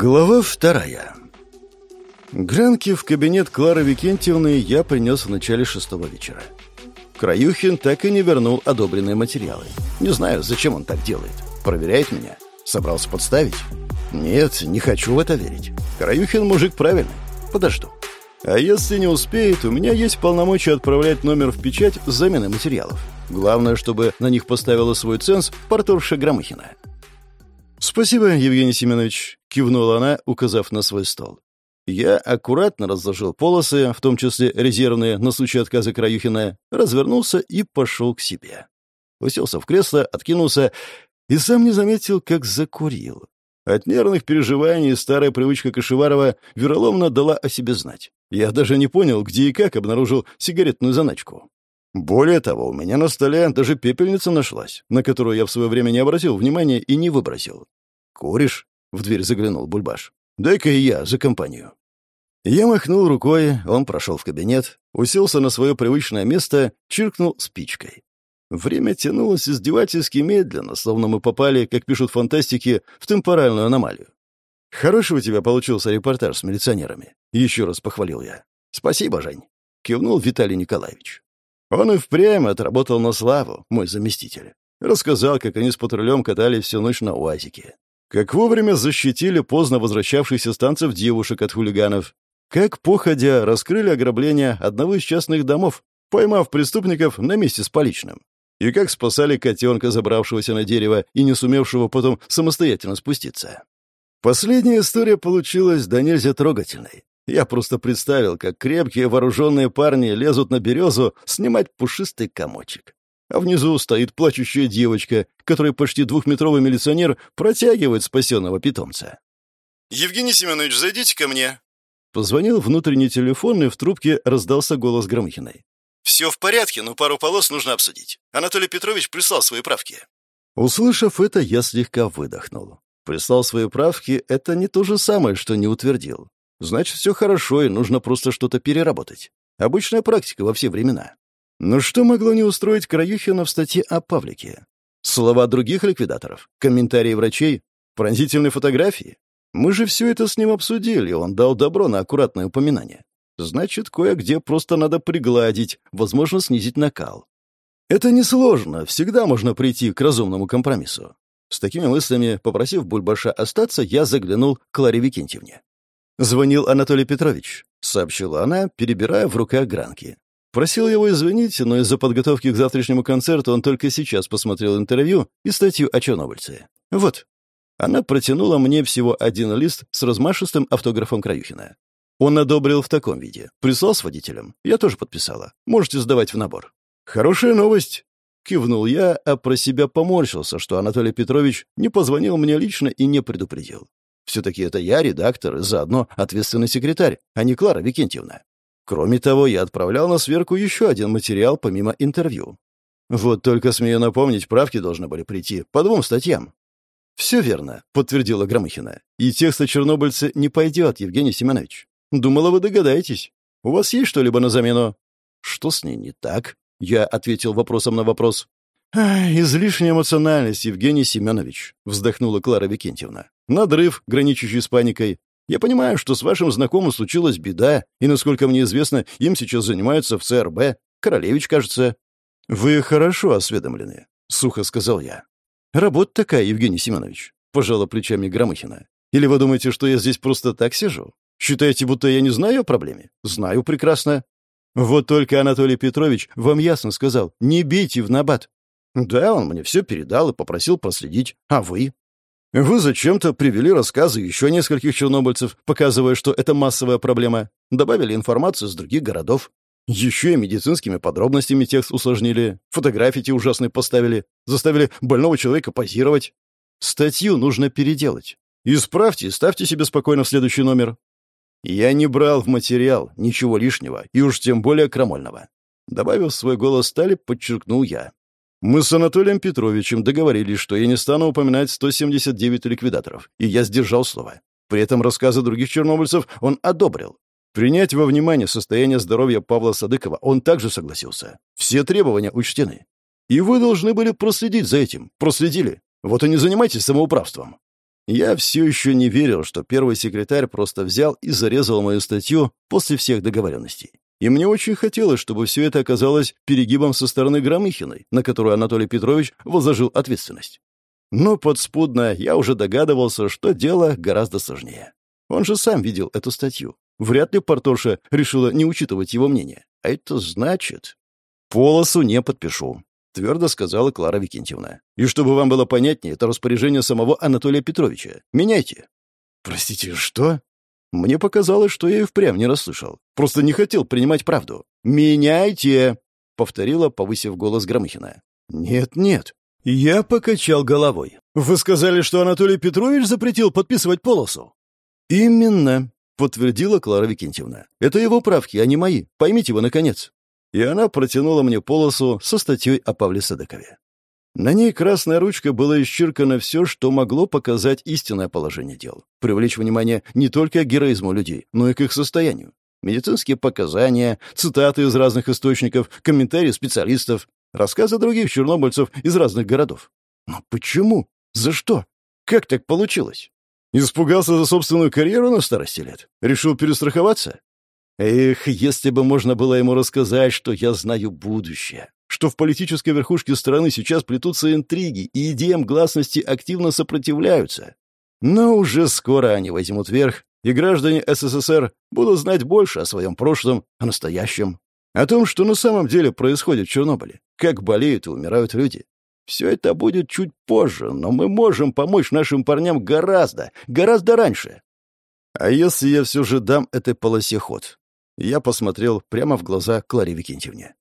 Глава вторая. Гранки в кабинет Клары Викентьевны я принес в начале шестого вечера. Краюхин так и не вернул одобренные материалы. Не знаю, зачем он так делает. Проверяет меня? Собрался подставить? Нет, не хочу в это верить. Краюхин мужик правильный. Подожду. А если не успеет, у меня есть полномочия отправлять номер в печать с заменой материалов. Главное, чтобы на них поставила свой ценз порторша Громыхина. «Спасибо, Евгений Семенович», — кивнула она, указав на свой стол. Я аккуратно разложил полосы, в том числе резервные, на случай отказа Краюхина, развернулся и пошел к себе. Уселся в кресло, откинулся и сам не заметил, как закурил. От нервных переживаний старая привычка Кашеварова вероломно дала о себе знать. Я даже не понял, где и как обнаружил сигаретную заначку. Более того, у меня на столе даже пепельница нашлась, на которую я в свое время не обратил внимания и не выбросил. «Куришь?» — в дверь заглянул Бульбаш. «Дай-ка и я за компанию». Я махнул рукой, он прошел в кабинет, уселся на свое привычное место, чиркнул спичкой. Время тянулось издевательски медленно, словно мы попали, как пишут фантастики, в темпоральную аномалию. «Хороший у тебя получился репортаж с милиционерами», — еще раз похвалил я. «Спасибо, Жень», — кивнул Виталий Николаевич. Он и впрямь отработал на славу, мой заместитель. Рассказал, как они с патрулем катались всю ночь на УАЗике. Как вовремя защитили поздно возвращавшихся с танцев девушек от хулиганов. Как, походя, раскрыли ограбление одного из частных домов, поймав преступников на месте с поличным. И как спасали котенка, забравшегося на дерево и не сумевшего потом самостоятельно спуститься. Последняя история получилась до нельзя трогательной. Я просто представил, как крепкие вооруженные парни лезут на березу снимать пушистый комочек. А внизу стоит плачущая девочка, которой почти двухметровый милиционер протягивает спасенного питомца. «Евгений Семенович, зайдите ко мне». Позвонил внутренний телефон, и в трубке раздался голос Громыхиной. «Все в порядке, но пару полос нужно обсудить. Анатолий Петрович прислал свои правки». Услышав это, я слегка выдохнул. Прислал свои правки — это не то же самое, что не утвердил. Значит, все хорошо, и нужно просто что-то переработать. Обычная практика во все времена. Но что могло не устроить Краюхина в статье о Павлике? Слова других ликвидаторов, комментарии врачей, пронзительные фотографии. Мы же все это с ним обсудили, он дал добро на аккуратное упоминание. Значит, кое-где просто надо пригладить, возможно, снизить накал. Это несложно, всегда можно прийти к разумному компромиссу. С такими мыслями, попросив Бульбаша остаться, я заглянул к Кларе Викентьевне. «Звонил Анатолий Петрович», — сообщила она, перебирая в руках гранки. Просил его извинить, но из-за подготовки к завтрашнему концерту он только сейчас посмотрел интервью и статью о чернобыльце. Вот. Она протянула мне всего один лист с размашистым автографом Краюхина. Он одобрил в таком виде. Прислал с водителем. Я тоже подписала. Можете сдавать в набор. Хорошая новость. Кивнул я, а про себя поморщился, что Анатолий Петрович не позвонил мне лично и не предупредил. Все-таки это я редактор и заодно ответственный секретарь, а не Клара Викентьевна. Кроме того, я отправлял на сверку еще один материал помимо интервью. Вот только, смею напомнить, правки должны были прийти по двум статьям. «Все верно», — подтвердила Громыхина. «И текст о чернобыльце не пойдет, Евгений Семенович. Думала, вы догадаетесь. У вас есть что-либо на замену?» «Что с ней не так?» Я ответил вопросом на вопрос. «Излишняя эмоциональность, Евгений Семенович», — вздохнула Клара Викентьевна. «Надрыв, граничащий с паникой. Я понимаю, что с вашим знакомым случилась беда, и, насколько мне известно, им сейчас занимаются в ЦРБ. Королевич, кажется». «Вы хорошо осведомлены», — сухо сказал я. «Работа такая, Евгений Семенович», — пожала плечами Громыхина. «Или вы думаете, что я здесь просто так сижу? Считаете, будто я не знаю о проблеме? Знаю прекрасно. Вот только Анатолий Петрович вам ясно сказал, не бейте в набат. Да, он мне все передал и попросил проследить. А вы? Вы зачем-то привели рассказы еще нескольких чернобыльцев, показывая, что это массовая проблема. Добавили информацию с других городов. Еще и медицинскими подробностями текст усложнили. Фотографии те ужасные поставили. Заставили больного человека позировать. Статью нужно переделать. Исправьте и ставьте себе спокойно в следующий номер. Я не брал в материал ничего лишнего, и уж тем более крамольного. Добавив свой голос стали, подчеркнул я. Мы с Анатолием Петровичем договорились, что я не стану упоминать 179 ликвидаторов, и я сдержал слово. При этом рассказы других чернобыльцев он одобрил. Принять во внимание состояние здоровья Павла Садыкова он также согласился. Все требования учтены. И вы должны были проследить за этим. Проследили. Вот и не занимайтесь самоуправством. Я все еще не верил, что первый секретарь просто взял и зарезал мою статью после всех договоренностей. И мне очень хотелось, чтобы все это оказалось перегибом со стороны Громыхиной, на которую Анатолий Петрович возложил ответственность. Но подспудно я уже догадывался, что дело гораздо сложнее. Он же сам видел эту статью. Вряд ли порторша решила не учитывать его мнение. А это значит... «Полосу не подпишу», — твердо сказала Клара Викентьевна. «И чтобы вам было понятнее, это распоряжение самого Анатолия Петровича. Меняйте». «Простите, что?» Мне показалось, что я и впрямь не расслышал. Просто не хотел принимать правду. «Меняйте!» — повторила, повысив голос Громыхина. «Нет, нет». Я покачал головой. «Вы сказали, что Анатолий Петрович запретил подписывать полосу?» «Именно», — подтвердила Клара Викентьевна. «Это его правки, а не мои. Поймите вы, наконец». И она протянула мне полосу со статьей о Павле Садыкове. На ней красной ручкой было исчеркано все, что могло показать истинное положение дел. Привлечь внимание не только к героизму людей, но и к их состоянию. Медицинские показания, цитаты из разных источников, комментарии специалистов, рассказы других чернобыльцев из разных городов. Но почему? За что? Как так получилось? Испугался за собственную карьеру на старости лет? Решил перестраховаться? Эх, если бы можно было ему рассказать, что я знаю будущее что в политической верхушке страны сейчас плетутся интриги, и идеям гласности активно сопротивляются. Но уже скоро они возьмут верх, и граждане СССР будут знать больше о своем прошлом, о настоящем, о том, что на самом деле происходит в Чернобыле, как болеют и умирают люди. Все это будет чуть позже, но мы можем помочь нашим парням гораздо, гораздо раньше. А если я все же дам этой полосе ход? Я посмотрел прямо в глаза Кларе Викентьевне.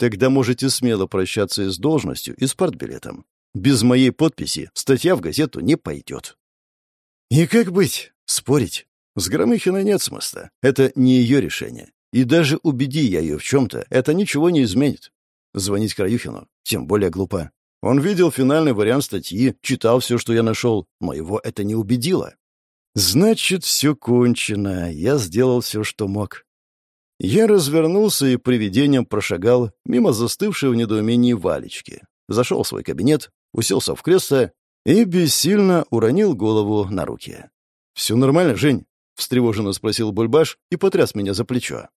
Тогда можете смело прощаться и с должностью, и с партбилетом. Без моей подписи статья в газету не пойдет. И как быть? Спорить? С Громыхиной нет смысла. Это не ее решение. И даже убеди я ее в чем-то, это ничего не изменит. Звонить Краюхину тем более глупо. Он видел финальный вариант статьи, читал все, что я нашел, но его это не убедило. Значит, все кончено. Я сделал все, что мог. Я развернулся и привидением прошагал мимо застывшей в недоумении Валечки. Зашел в свой кабинет, уселся в кресло и бессильно уронил голову на руки. «Все нормально, Жень?» — встревоженно спросил Бульбаш и потряс меня за плечо.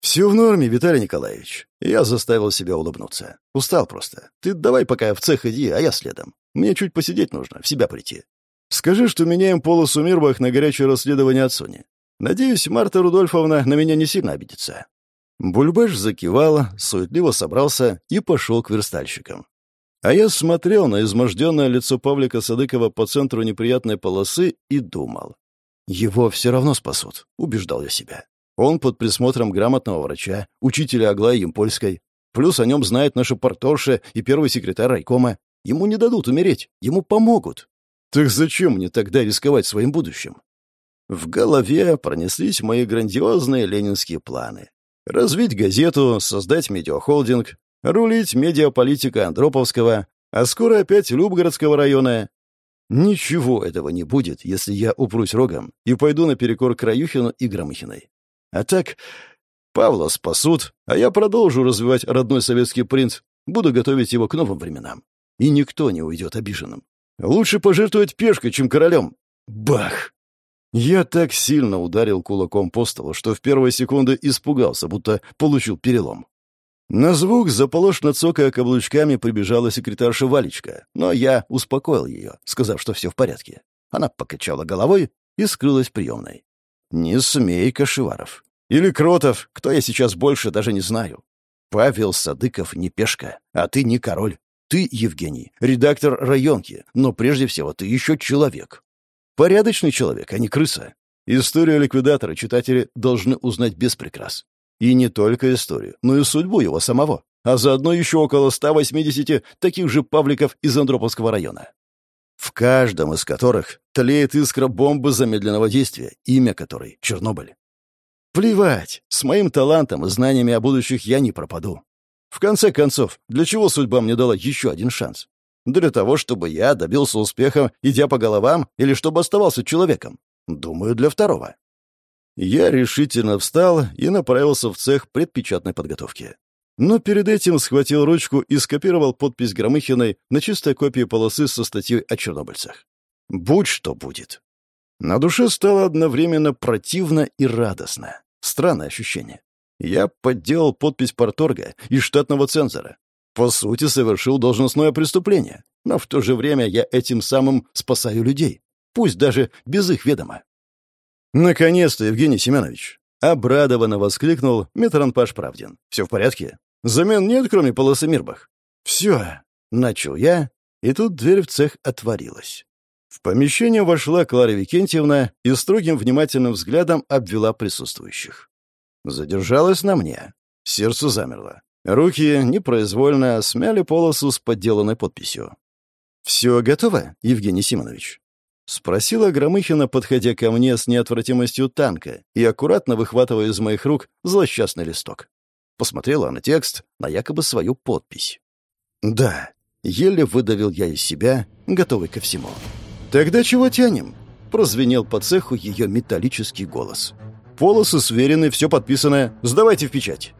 «Все в норме, Виталий Николаевич». Я заставил себя улыбнуться. Устал просто. Ты давай пока в цех иди, а я следом. Мне чуть посидеть нужно, в себя прийти. Скажи, что меняем полосу Мирбах на горячее расследование от Сони. Надеюсь, Марта Рудольфовна на меня не сильно обидится». Бульбаш закивал, суетливо собрался и пошел к верстальщикам. А я смотрел на изможденное лицо Павлика Садыкова по центру неприятной полосы и думал. «Его все равно спасут», — убеждал я себя. Он под присмотром грамотного врача, учителя Аглаи Емпольской. Плюс о нем знает наша порторша и первый секретарь райкома. Ему не дадут умереть, ему помогут. Так зачем мне тогда рисковать своим будущим? В голове пронеслись мои грандиозные ленинские планы. Развить газету, создать медиахолдинг, рулить медиаполитика Андроповского, а скоро опять Любгородского района. Ничего этого не будет, если я упрусь рогом и пойду наперекор Краюхину и Громыхиной. А так, Павла спасут, а я продолжу развивать родной советский принц, буду готовить его к новым временам. И никто не уйдет обиженным. Лучше пожертвовать пешкой, чем королем. Бах! Я так сильно ударил кулаком по столу, что в первые секунды испугался, будто получил перелом. На звук, заполошно цокая каблучками, прибежала секретарша Валечка, но я успокоил ее, сказав, что все в порядке. Она покачала головой и скрылась в приемной. «Не смей, Кашеваров. Или Кротов, кто я сейчас больше, даже не знаю. Павел Садыков не пешка, а ты не король. Ты, Евгений, редактор районки, но прежде всего ты еще человек. Порядочный человек, а не крыса. Историю ликвидатора читатели должны узнать без прикрас. И не только историю, но и судьбу его самого. А заодно еще около 180 таких же павликов из Андроповского района. В каждом из которых тлеет искра бомбы замедленного действия, имя которой — Чернобыль. Плевать, с моим талантом и знаниями о будущих я не пропаду. В конце концов, для чего судьба мне дала еще один шанс? Для того, чтобы я добился успеха, идя по головам, или чтобы оставался человеком? Думаю, для второго. Я решительно встал и направился в цех предпечатной подготовки. Но перед этим схватил ручку и скопировал подпись Громыхиной на чистой копии полосы со статьей о чернобыльцах. Будь что будет. На душе стало одновременно противно и радостно. Странное ощущение. Я подделал подпись порторга и штатного цензора. По сути, совершил должностное преступление. Но в то же время я этим самым спасаю людей. Пусть даже без их ведома. «Наконец-то, Евгений Семенович!» Обрадованно воскликнул Метранпаш Правдин. «Все в порядке? Замен нет, кроме полосы Мирбах?» «Все!» — начал я, и тут дверь в цех отворилась. В помещение вошла Клара Викентьевна и строгим внимательным взглядом обвела присутствующих. Задержалась на мне. Сердце замерло. Руки непроизвольно смяли полосу с подделанной подписью. «Все готово, Евгений Симонович?» — спросила Громыхина, подходя ко мне с неотвратимостью танка и аккуратно выхватывая из моих рук злосчастный листок. Посмотрела на текст, на якобы свою подпись. «Да», — еле выдавил я из себя, готовый ко всему. «Тогда чего тянем?» — прозвенел по цеху ее металлический голос. «Полосы сверены, все подписано. Сдавайте в печать».